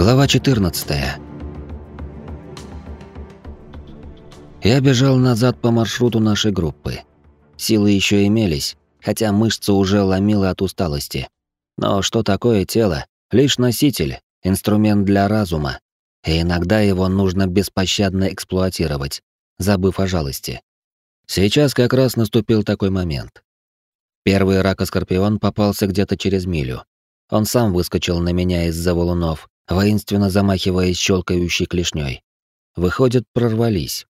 Глава 14. Я бежал назад по маршруту нашей группы. Силы еще имелись, хотя мышцы уже ломило от усталости. Но что такое тело? Лишь носитель, инструмент для разума. И иногда его нужно беспощадно эксплуатировать, забыв о жалости. Сейчас как раз наступил такой момент. Первый ракоскорпион попался где-то через милю. Он сам выскочил на меня из-за валунов, воинственно замахиваясь щелкающей клешней. Выходит, прорвались.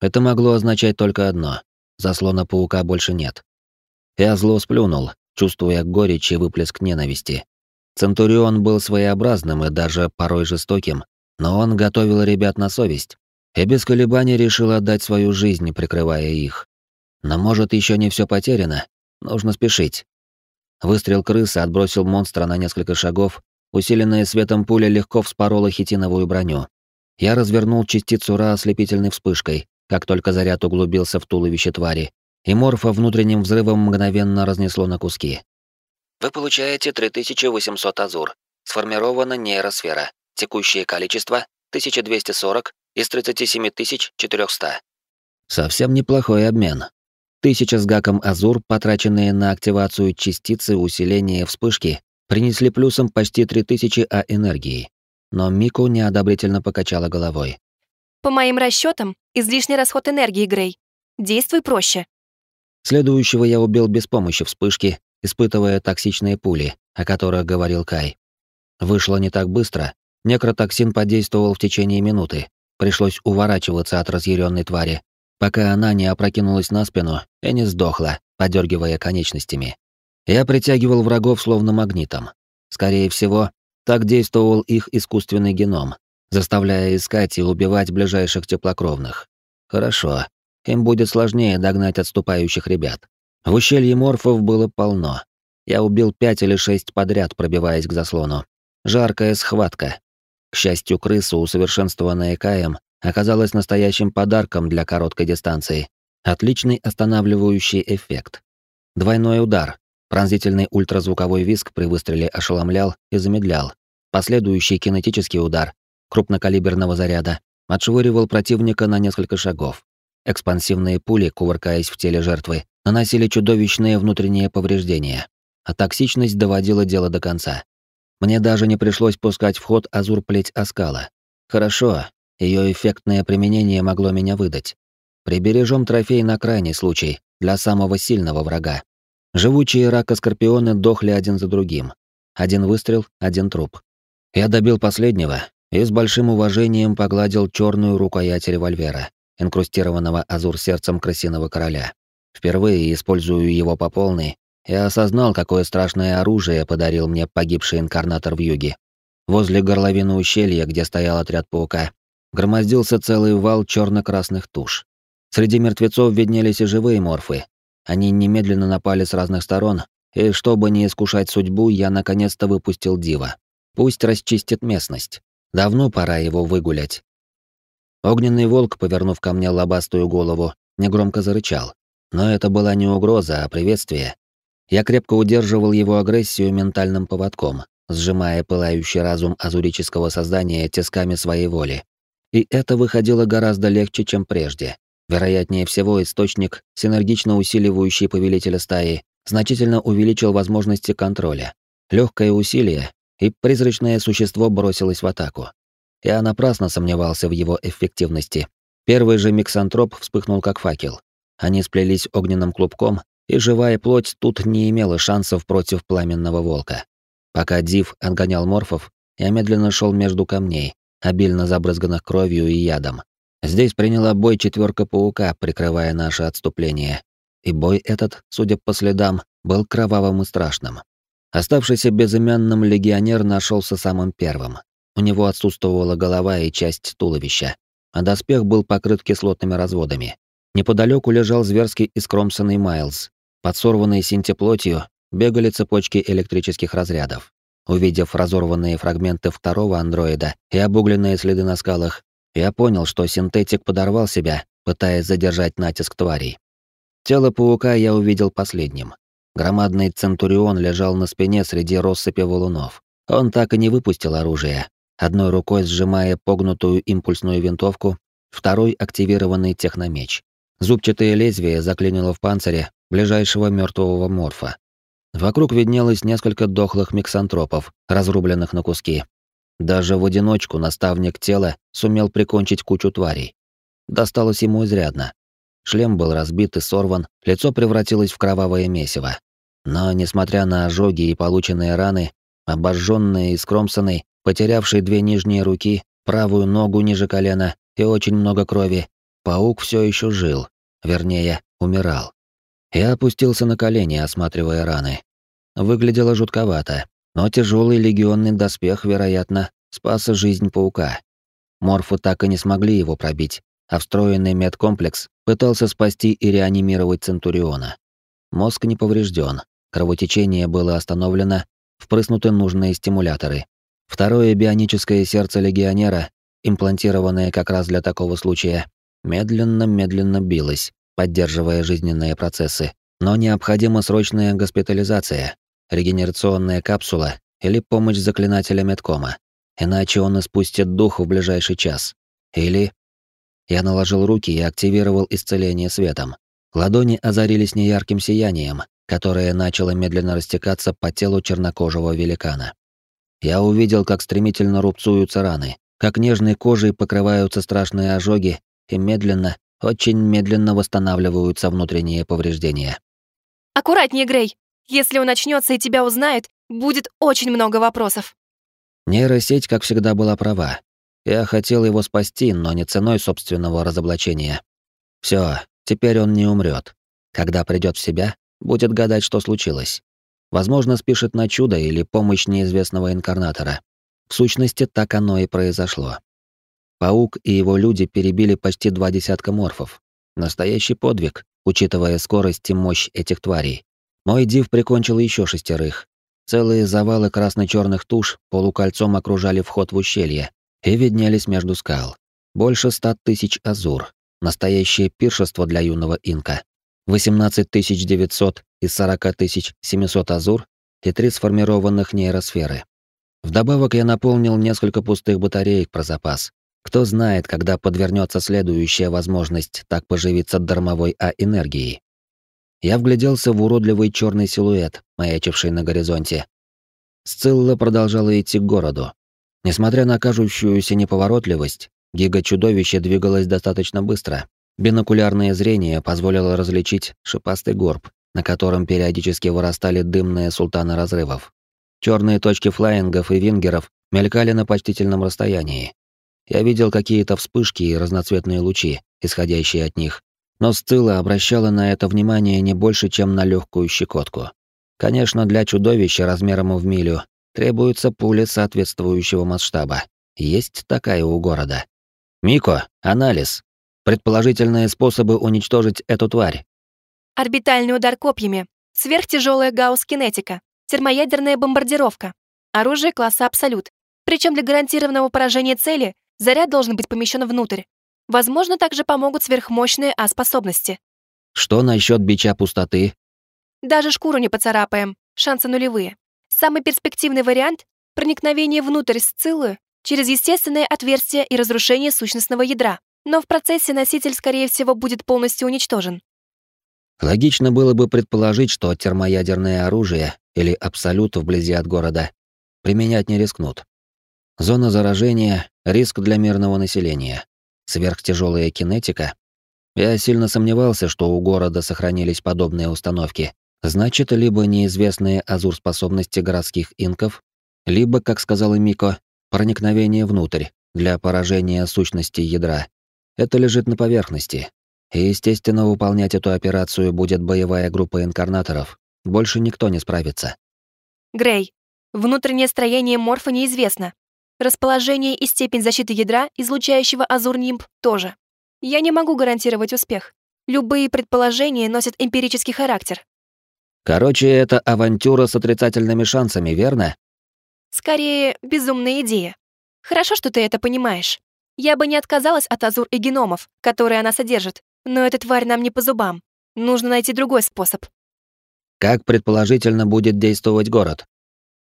Это могло означать только одно — заслона паука больше нет. Я зло сплюнул, чувствуя горечь и выплеск ненависти. Центурион был своеобразным и даже порой жестоким, но он готовил ребят на совесть и без колебаний решил отдать свою жизнь, прикрывая их. Но может еще не все потеряно, нужно спешить. Выстрел крысы отбросил монстра на несколько шагов, Усиленная светом пуля легко вспорола хитиновую броню. Я развернул частицу Ра ослепительной вспышкой, как только заряд углубился в туловище твари, и морфа внутренним взрывом мгновенно разнесло на куски. Вы получаете 3800 азур. Сформирована нейросфера. Текущее количество 1240 из 37400. Совсем неплохой обмен. Тысяча с гаком азур, потраченные на активацию частицы усиления вспышки, принесли плюсом почти 3000 А энергии. Но Мику неодобрительно покачала головой. По моим расчетам, излишний расход энергии, Грей. Действуй проще. Следующего я убил без помощи вспышки, испытывая токсичные пули, о которых говорил Кай. Вышло не так быстро. Некротоксин подействовал в течение минуты. Пришлось уворачиваться от разъяренной твари, пока она не опрокинулась на спину и не сдохла, подергивая конечностями. Я притягивал врагов словно магнитом. Скорее всего, так действовал их искусственный геном, заставляя искать и убивать ближайших теплокровных. Хорошо. Им будет сложнее догнать отступающих ребят. В ущелье морфов было полно. Я убил пять или шесть подряд, пробиваясь к заслону. Жаркая схватка. К счастью, крыса, усовершенствованная Каем, оказалась настоящим подарком для короткой дистанции. Отличный останавливающий эффект. Двойной удар, Пронзительный ультразвуковой визг при выстреле ошеломлял и замедлял. Последующий кинетический удар крупнокалиберного заряда отшвыривал противника на несколько шагов. Экспансивные пули, кувыркаясь в теле жертвы, наносили чудовищные внутренние повреждения, а токсичность доводила дело до конца. Мне даже не пришлось пускать в ход азур-плеть оскала. Хорошо, ее эффектное применение могло меня выдать. Прибережем трофей на крайний случай, для самого сильного врага. Живучие рака-скорпионы дохли один за другим. Один выстрел, один труп. Я добил последнего и с большим уважением погладил черную рукоять револьвера, инкрустированного азур сердцем крысиного короля. Впервые использую его по полной, я осознал, какое страшное оружие подарил мне погибший инкарнатор в юге. Возле горловины ущелья, где стоял отряд паука, громоздился целый вал черно-красных туш. Среди мертвецов виднелись и живые морфы, они немедленно напали с разных сторон, и чтобы не искушать судьбу, я наконец-то выпустил Дива. Пусть расчистит местность. Давно пора его выгулять. Огненный волк, повернув ко мне лобастую голову, негромко зарычал. Но это была не угроза, а приветствие. Я крепко удерживал его агрессию ментальным поводком, сжимая пылающий разум азурического создания тисками своей воли. И это выходило гораздо легче, чем прежде. Вероятнее всего, источник, синергично усиливающий повелителя стаи, значительно увеличил возможности контроля. Легкое усилие, и призрачное существо бросилось в атаку. Я напрасно сомневался в его эффективности. Первый же миксантроп вспыхнул как факел. Они сплелись огненным клубком, и живая плоть тут не имела шансов против пламенного волка. Пока Див отгонял морфов, я медленно шел между камней, обильно забрызганных кровью и ядом. Здесь приняла бой четверка паука, прикрывая наше отступление. И бой этот, судя по следам, был кровавым и страшным. Оставшийся безымянным легионер нашелся самым первым. У него отсутствовала голова и часть туловища, а доспех был покрыт кислотными разводами. Неподалеку лежал зверский искромсанный Майлз. Под сорванной синтеплотью бегали цепочки электрических разрядов. Увидев разорванные фрагменты второго андроида и обугленные следы на скалах, я понял, что синтетик подорвал себя, пытаясь задержать натиск тварей. Тело паука я увидел последним. Громадный центурион лежал на спине среди россыпи валунов. Он так и не выпустил оружие, одной рукой сжимая погнутую импульсную винтовку, второй активированный техномеч. Зубчатое лезвие заклинило в панцире ближайшего мертвого морфа. Вокруг виднелось несколько дохлых миксантропов, разрубленных на куски. Даже в одиночку наставник тела сумел прикончить кучу тварей. Досталось ему изрядно. Шлем был разбит и сорван, лицо превратилось в кровавое месиво. Но, несмотря на ожоги и полученные раны, обожженный и скромсанный, потерявший две нижние руки, правую ногу ниже колена и очень много крови, паук все еще жил, вернее, умирал. Я опустился на колени, осматривая раны. Выглядело жутковато, но тяжелый легионный доспех, вероятно, спас жизнь паука. Морфы так и не смогли его пробить, а встроенный медкомплекс пытался спасти и реанимировать Центуриона. Мозг не поврежден, кровотечение было остановлено, впрыснуты нужные стимуляторы. Второе бионическое сердце легионера, имплантированное как раз для такого случая, медленно-медленно билось, поддерживая жизненные процессы. Но необходима срочная госпитализация, регенерационная капсула или помощь заклинателя медкома. Иначе он испустит дух в ближайший час. Или... Я наложил руки и активировал исцеление светом. Ладони озарились неярким сиянием, которое начало медленно растекаться по телу чернокожего великана. Я увидел, как стремительно рубцуются раны, как нежной кожей покрываются страшные ожоги и медленно, очень медленно восстанавливаются внутренние повреждения. «Аккуратнее, Грей! Если он очнется и тебя узнает, будет очень много вопросов». Нейросеть, как всегда, была права. Я хотел его спасти, но не ценой собственного разоблачения. Все, теперь он не умрет. Когда придет в себя, будет гадать, что случилось. Возможно, спишет на чудо или помощь неизвестного инкарнатора. В сущности, так оно и произошло. Паук и его люди перебили почти два десятка морфов. Настоящий подвиг, учитывая скорость и мощь этих тварей. Мой див прикончил еще шестерых. Целые завалы красно-черных туш полукольцом окружали вход в ущелье и виднелись между скал. Больше ста тысяч азур. Настоящее пиршество для юного инка. 18 900 из 40 700 азур и три сформированных нейросферы. Вдобавок я наполнил несколько пустых батареек про запас, кто знает, когда подвернется следующая возможность так поживиться дармовой А-энергией. Я вгляделся в уродливый черный силуэт, маячивший на горизонте. Сцилла продолжала идти к городу. Несмотря на кажущуюся неповоротливость, гига-чудовище двигалось достаточно быстро. Бинокулярное зрение позволило различить шипастый горб, на котором периодически вырастали дымные султаны разрывов. Черные точки флаингов и вингеров мелькали на почтительном расстоянии. Я видел какие-то вспышки и разноцветные лучи, исходящие от них, но Сцилла обращала на это внимание не больше, чем на легкую щекотку. Конечно, для чудовища размером в милю требуется пуля соответствующего масштаба. Есть такая у города. Мико, анализ. Предположительные способы уничтожить эту тварь. Орбитальный удар копьями, сверхтяжелая гаусс-кинетика, термоядерная бомбардировка, оружие класса Абсолют. Причем для гарантированного поражения цели Заряд должен быть помещен внутрь. Возможно, также помогут сверхмощные А-способности. Что насчет бича пустоты? Даже шкуру не поцарапаем. Шансы нулевые. Самый перспективный вариант — проникновение внутрь сциллы через естественное отверстие и разрушение сущностного ядра. Но в процессе носитель, скорее всего, будет полностью уничтожен. Логично было бы предположить, что термоядерное оружие или абсолют вблизи от города применять не рискнут. Зона заражения — риск для мирного населения. Сверхтяжелая кинетика. Я сильно сомневался, что у города сохранились подобные установки. Значит, либо неизвестные азур-способности городских инков, либо, как сказала Мико, проникновение внутрь для поражения сущности ядра. Это лежит на поверхности. И, естественно, выполнять эту операцию будет боевая группа инкарнаторов. Больше никто не справится. Грей, внутреннее строение морфа неизвестно. Расположение и степень защиты ядра, излучающего Азур-Нимб, тоже. Я не могу гарантировать успех. Любые предположения носят эмпирический характер. Короче, это авантюра с отрицательными шансами, верно? Скорее, безумная идея. Хорошо, что ты это понимаешь. Я бы не отказалась от Азур и геномов, которые она содержит, но эта тварь нам не по зубам. Нужно найти другой способ. Как предположительно будет действовать город?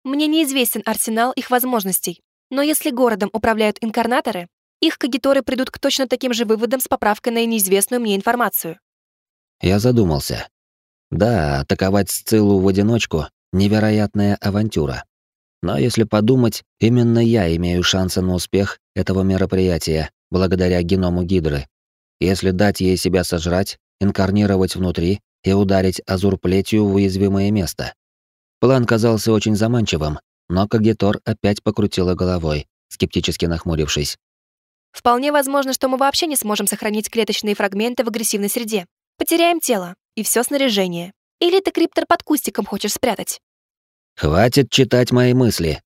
Мне неизвестен арсенал их возможностей. Но если городом управляют инкарнаторы, их кагиторы придут к точно таким же выводам с поправкой на неизвестную мне информацию. Я задумался. Да, атаковать Сциллу в одиночку — невероятная авантюра. Но если подумать, именно я имею шансы на успех этого мероприятия, благодаря геному Гидры. Если дать ей себя сожрать, инкарнировать внутри и ударить азурплетью в уязвимое место. План казался очень заманчивым, но Кагитор опять покрутила головой, скептически нахмурившись. Вполне возможно, что мы вообще не сможем сохранить клеточные фрагменты в агрессивной среде. Потеряем тело и все снаряжение. Или ты криптор под кустиком хочешь спрятать? Хватит читать мои мысли.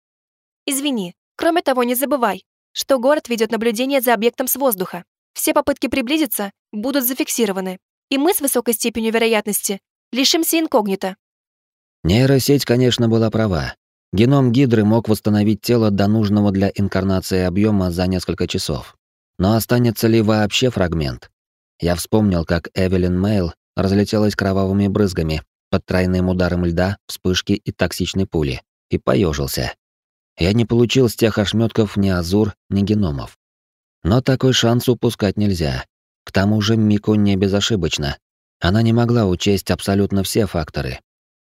Извини. Кроме того, не забывай, что город ведет наблюдение за объектом с воздуха. Все попытки приблизиться будут зафиксированы, и мы с высокой степенью вероятности лишимся инкогнито. Нейросеть, конечно, была права. Геном Гидры мог восстановить тело до нужного для инкарнации объема за несколько часов. Но останется ли вообще фрагмент? Я вспомнил, как Эвелин Мейл разлетелась кровавыми брызгами под тройным ударом льда, вспышки и токсичной пули, и поежился. Я не получил с тех ошметков ни азур, ни геномов. Но такой шанс упускать нельзя. К тому же Мико не безошибочна. Она не могла учесть абсолютно все факторы,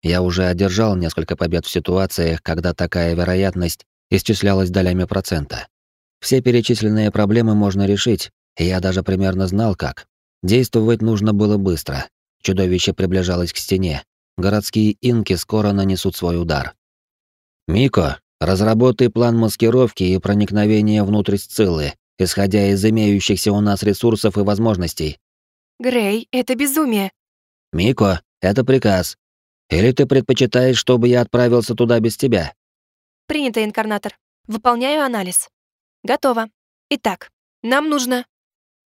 я уже одержал несколько побед в ситуациях, когда такая вероятность исчислялась долями процента. Все перечисленные проблемы можно решить, и я даже примерно знал как. Действовать нужно было быстро. Чудовище приближалось к стене. Городские инки скоро нанесут свой удар. «Мико, разработай план маскировки и проникновения внутрь Сциллы, исходя из имеющихся у нас ресурсов и возможностей». «Грей, это безумие». «Мико, это приказ. Или ты предпочитаешь, чтобы я отправился туда без тебя? Принято, инкарнатор. Выполняю анализ. Готово. Итак, нам нужно